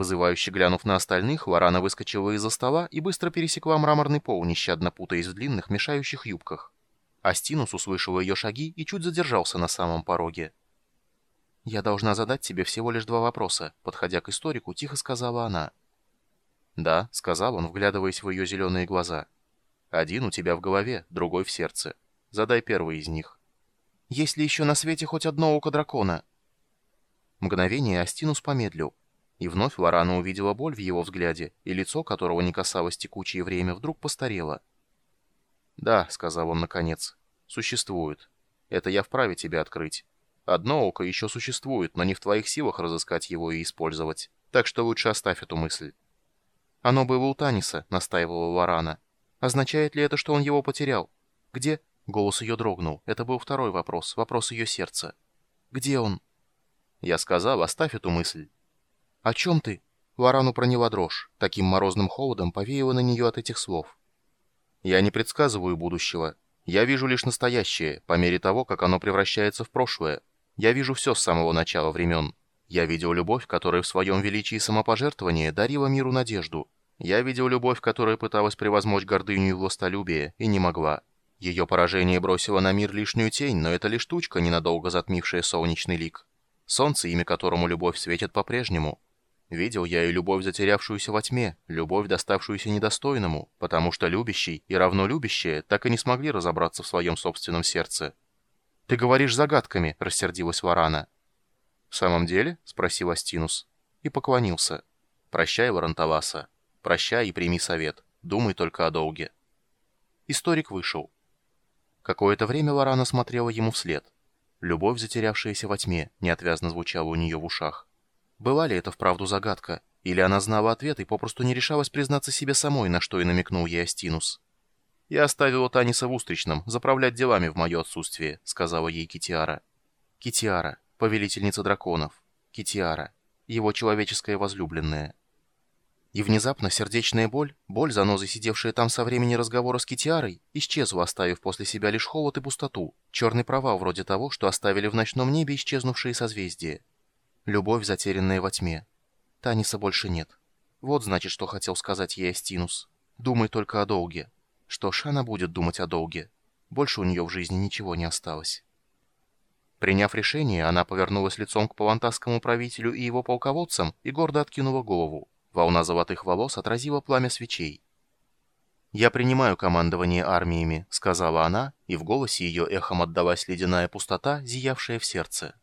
Вызывающе глянув на остальных, Варана выскочила из-за стола и быстро пересекла мраморный пол, нещадно путаясь в длинных, мешающих юбках. Астинус услышал ее шаги и чуть задержался на самом пороге. «Я должна задать тебе всего лишь два вопроса», — подходя к историку, тихо сказала она. «Да», — сказал он, вглядываясь в ее зеленые глаза. «Один у тебя в голове, другой в сердце. Задай первый из них». «Есть ли еще на свете хоть одно око дракона?» Мгновение Астинус помедлил. И вновь Лорана увидела боль в его взгляде, и лицо, которого не касалось текучее время, вдруг постарело. «Да», — сказал он наконец, — «существует. Это я вправе тебя открыть. Одно око еще существует, но не в твоих силах разыскать его и использовать. Так что лучше оставь эту мысль». «Оно было у Таниса», — настаивала Лорана. «Означает ли это, что он его потерял? Где?» Голос ее дрогнул. Это был второй вопрос, вопрос ее сердца. «Где он?» Я сказал, оставь эту мысль. «О чем ты?» Лорану проняла дрожь. Таким морозным холодом повеяло на нее от этих слов. «Я не предсказываю будущего. Я вижу лишь настоящее, по мере того, как оно превращается в прошлое. Я вижу все с самого начала времен. Я видел любовь, которая в своем величии самопожертвования дарила миру надежду. Я видел любовь, которая пыталась превозмочь гордыню и властолюбие, и не могла. Ее поражение бросило на мир лишнюю тень, но это лишь тучка, ненадолго затмившая солнечный лик. Солнце, имя которому любовь светит по-прежнему. Видел я и любовь, затерявшуюся во тьме, любовь, доставшуюся недостойному, потому что любящий и равно любящее так и не смогли разобраться в своем собственном сердце. «Ты говоришь загадками», — рассердилась Варана. «В самом деле?» — спросил Астинус. И поклонился. «Прощай, Варантаваса. Прощай и прими совет. Думай только о долге». Историк вышел. Какое-то время Варана смотрела ему вслед. Любовь, затерявшаяся во тьме, неотвязно звучала у нее в ушах. Была ли это вправду загадка? Или она знала ответ и попросту не решалась признаться себе самой, на что и намекнул ей Астинус? «Я оставила Таниса в Устричном, заправлять делами в мое отсутствие», — сказала ей Китиара. Китиара, повелительница драконов. Китиара, его человеческая возлюбленная. И внезапно сердечная боль, боль, занозы, сидевшая там со времени разговора с Китиарой, исчезла, оставив после себя лишь холод и пустоту, черный провал вроде того, что оставили в ночном небе исчезнувшие созвездия. Любовь, затерянная во тьме. Таниса больше нет. Вот значит, что хотел сказать ей Астинус. Думай только о долге. Что ж, она будет думать о долге. Больше у нее в жизни ничего не осталось. Приняв решение, она повернулась лицом к палантасскому правителю и его полководцам и гордо откинула голову. Волна золотых волос отразила пламя свечей. «Я принимаю командование армиями», — сказала она, и в голосе ее эхом отдалась ледяная пустота, зиявшая в сердце.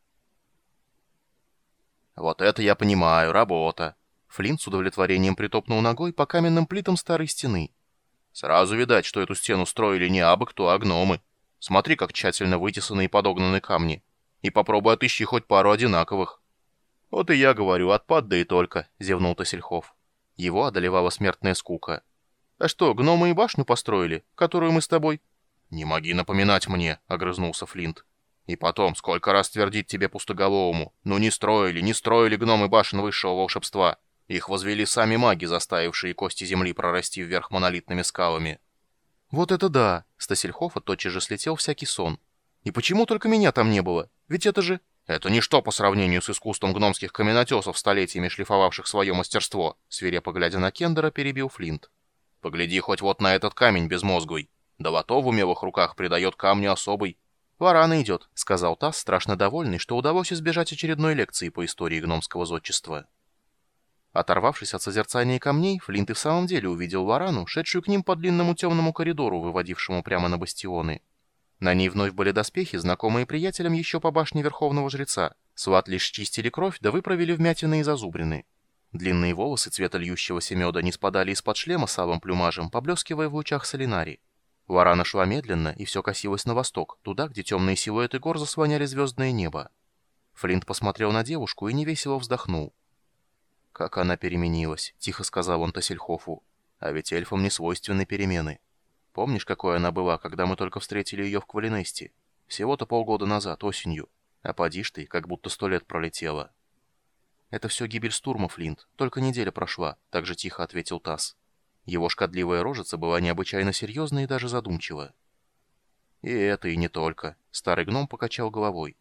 «Вот это я понимаю, работа!» Флинт с удовлетворением притопнул ногой по каменным плитам старой стены. «Сразу видать, что эту стену строили не абы кто, а гномы. Смотри, как тщательно вытесаны и подогнаны камни. И попробуй отыщи хоть пару одинаковых». «Вот и я говорю, отпад да и только», — зевнул Тосельхов. Его одолевала смертная скука. «А что, гномы и башню построили, которую мы с тобой...» «Не моги напоминать мне», — огрызнулся Флинт. И потом, сколько раз твердить тебе пустоголовому, ну не строили, не строили гномы башен высшего волшебства. Их возвели сами маги, заставившие кости земли прорасти вверх монолитными скалами. Вот это да! Стасельхофа тотчас же слетел всякий сон. И почему только меня там не было? Ведь это же... Это ничто по сравнению с искусством гномских каменотесов, столетиями шлифовавших свое мастерство, свирепо глядя на Кендера, перебил Флинт. Погляди хоть вот на этот камень безмозглый. Долото в умелых руках придает камню особый, «Варана идет», — сказал Тасс, страшно довольный, что удалось избежать очередной лекции по истории гномского зодчества. Оторвавшись от созерцания камней, Флинт и в самом деле увидел Варану, шедшую к ним по длинному темному коридору, выводившему прямо на бастионы. На ней вновь были доспехи, знакомые приятелям еще по башне Верховного Жреца. Сват лишь чистили кровь, да выправили вмятины и зазубрины. Длинные волосы цвета льющегося меда не спадали из-под шлема с алым плюмажем, поблескивая в лучах солинари. Варана шла медленно, и все косилось на восток, туда, где темные силуэты гор заслоняли звездное небо. Флинт посмотрел на девушку и невесело вздохнул. «Как она переменилась», — тихо сказал он Тассельхофу. «А ведь эльфам не свойственны перемены. Помнишь, какой она была, когда мы только встретили ее в Квалинесте? Всего-то полгода назад, осенью. А поди ты, как будто сто лет пролетело». «Это все гибель Стурма, Флинт. Только неделя прошла», — так же тихо ответил Тасс. Его шкодливая рожица была необычайно серьезна и даже задумчива. И это, и не только. Старый гном покачал головой.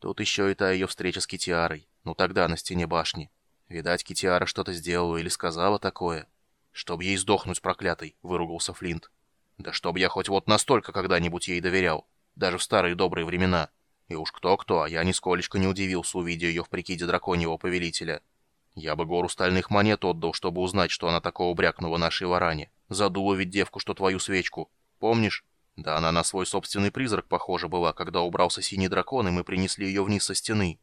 Тут еще и та ее встреча с Китиарой. Ну тогда на стене башни. Видать, Китиара что-то сделала или сказала такое. «Чтоб ей сдохнуть, проклятый!» — выругался Флинт. «Да чтоб я хоть вот настолько когда-нибудь ей доверял, даже в старые добрые времена. И уж кто-кто, а я нисколечко не удивился, увидя ее в прикиде драконьего повелителя. Я бы гору стальных монет отдал, чтобы узнать, что она такого брякнула нашей варане. Задула ведь девку, что твою свечку. Помнишь? Да она на свой собственный призрак похожа была, когда убрался синий дракон, и мы принесли ее вниз со стены.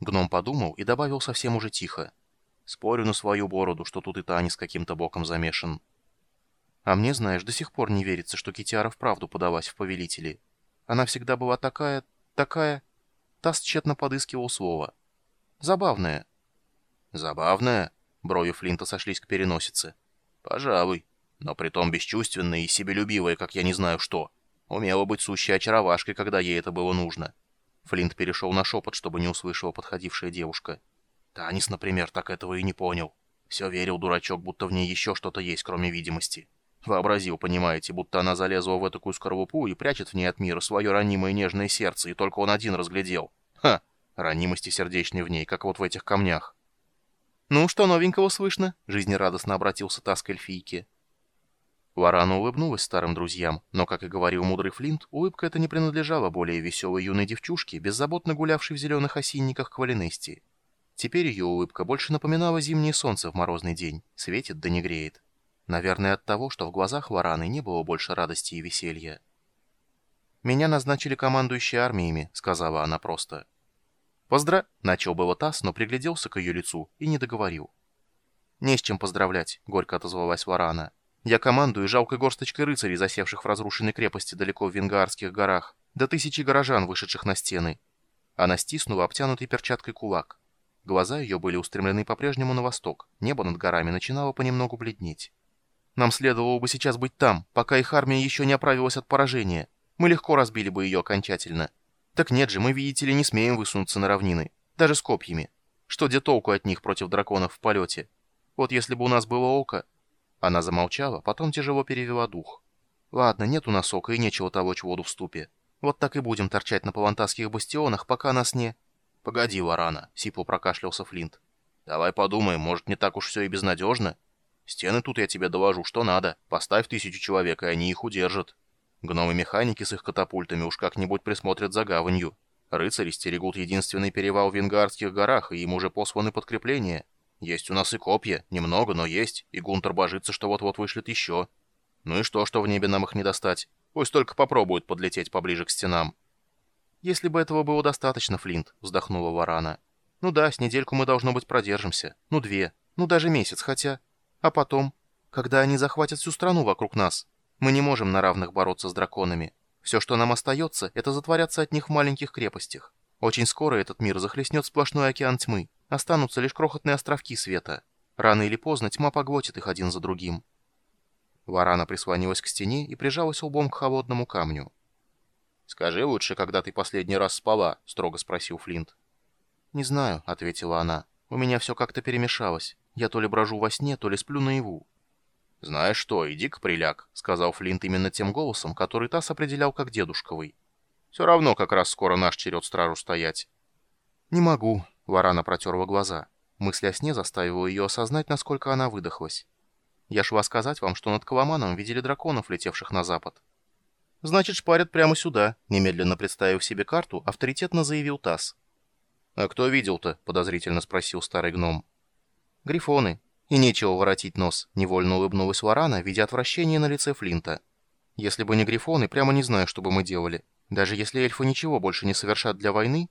Гном подумал и добавил совсем уже тихо. Спорю на свою бороду, что тут и Танис каким-то боком замешан. А мне, знаешь, до сих пор не верится, что Китиара вправду подалась в повелители. Она всегда была такая... такая... Тасс тщетно подыскивал слово. Забавная. Забавная? Брови Флинта сошлись к переносице. Пожалуй но притом бесчувственная и себелюбивая, как я не знаю что. Умела быть сущей очаровашкой, когда ей это было нужно. Флинт перешел на шепот, чтобы не услышала подходившая девушка. Танис, например, так этого и не понял. Все верил, дурачок, будто в ней еще что-то есть, кроме видимости. Вообразил, понимаете, будто она залезла в такую скорлупу и прячет в ней от мира свое ранимое нежное сердце, и только он один разглядел. Ха! Ранимости сердечной в ней, как вот в этих камнях. «Ну, что новенького слышно?» — жизнерадостно обратился Таск к эльфийке. Лорана улыбнулась старым друзьям, но, как и говорил мудрый Флинт, улыбка эта не принадлежала более веселой юной девчушке, беззаботно гулявшей в зеленых осинниках Квалинести. Теперь ее улыбка больше напоминала зимнее солнце в морозный день, светит да не греет. Наверное, от того, что в глазах Лораны не было больше радости и веселья. «Меня назначили командующей армиями», — сказала она просто. «Поздра...» — начал было Тасс, но пригляделся к ее лицу и не договорил. «Не с чем поздравлять», — горько отозвалась Лорана. Я командую жалкой горсточкой рыцарей, засевших в разрушенной крепости далеко в Венгаарских горах, до тысячи горожан, вышедших на стены. Она стиснула обтянутый перчаткой кулак. Глаза ее были устремлены по-прежнему на восток, небо над горами начинало понемногу бледнеть. Нам следовало бы сейчас быть там, пока их армия еще не оправилась от поражения. Мы легко разбили бы ее окончательно. Так нет же, мы, видите ли, не смеем высунуться на равнины, даже с копьями. Что где толку от них против драконов в полете? Вот если бы у нас было око, она замолчала, потом тяжело перевела дух. «Ладно, нет у нас сока и нечего толочь воду в ступе. Вот так и будем торчать на палантасских бастионах, пока нас не...» «Погоди, Варана», — сипло прокашлялся Флинт. «Давай подумаем, может, не так уж все и безнадежно? Стены тут я тебе доложу, что надо. Поставь тысячу человек, и они их удержат. Гномы-механики с их катапультами уж как-нибудь присмотрят за гаванью. Рыцари стерегут единственный перевал в Венгарских горах, и им уже посланы подкрепления. Есть у нас и копья, немного, но есть, и Гунтер божится, что вот-вот вышлет еще. Ну и что, что в небе нам их не достать? Пусть только попробуют подлететь поближе к стенам. Если бы этого было достаточно, Флинт, вздохнула Варана. Ну да, с недельку мы, должно быть, продержимся. Ну две, ну даже месяц, хотя... А потом, когда они захватят всю страну вокруг нас, мы не можем на равных бороться с драконами. Все, что нам остается, это затворяться от них в маленьких крепостях. Очень скоро этот мир захлестнет сплошной океан тьмы. Останутся лишь крохотные островки света. Рано или поздно тьма поглотит их один за другим. Варана прислонилась к стене и прижалась лбом к холодному камню. «Скажи лучше, когда ты последний раз спала?» — строго спросил Флинт. «Не знаю», — ответила она. «У меня все как-то перемешалось. Я то ли брожу во сне, то ли сплю наяву». «Знаешь что, иди-ка приляг», — сказал Флинт именно тем голосом, который Тасс определял как дедушковый. «Все равно как раз скоро наш черед стражу стоять». «Не могу», Варана протерла глаза. Мысль о сне заставила ее осознать, насколько она выдохлась. «Я шла сказать вам, что над Коломаном видели драконов, летевших на запад». «Значит, шпарят прямо сюда», — немедленно представив себе карту, авторитетно заявил Тасс. «А кто видел-то?» — подозрительно спросил старый гном. «Грифоны. И нечего воротить нос», — невольно улыбнулась Варана, видя отвращение на лице Флинта. «Если бы не грифоны, прямо не знаю, что бы мы делали. Даже если эльфы ничего больше не совершат для войны,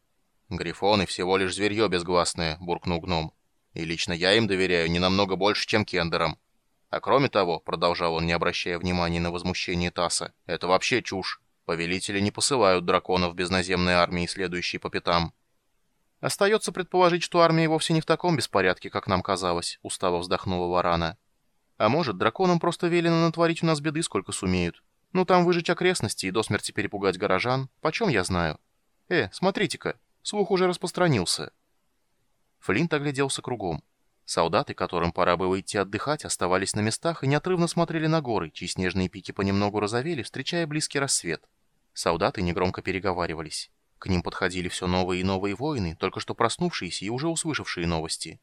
«Грифоны всего лишь зверье безгласное», — буркнул гном. «И лично я им доверяю не намного больше, чем кендерам. А кроме того, — продолжал он, не обращая внимания на возмущение Таса, — это вообще чушь. Повелители не посылают драконов без наземной армии, следующей по пятам». «Остается предположить, что армия вовсе не в таком беспорядке, как нам казалось», — устало вздохнула Варана. «А может, драконам просто велено натворить у нас беды, сколько сумеют. Ну, там выжечь окрестности и до смерти перепугать горожан. Почем я знаю? Э, смотрите-ка, Слух уже распространился. Флинт огляделся кругом. Солдаты, которым пора было идти отдыхать, оставались на местах и неотрывно смотрели на горы, чьи снежные пики понемногу розовели, встречая близкий рассвет. Солдаты негромко переговаривались. К ним подходили все новые и новые воины, только что проснувшиеся и уже услышавшие новости.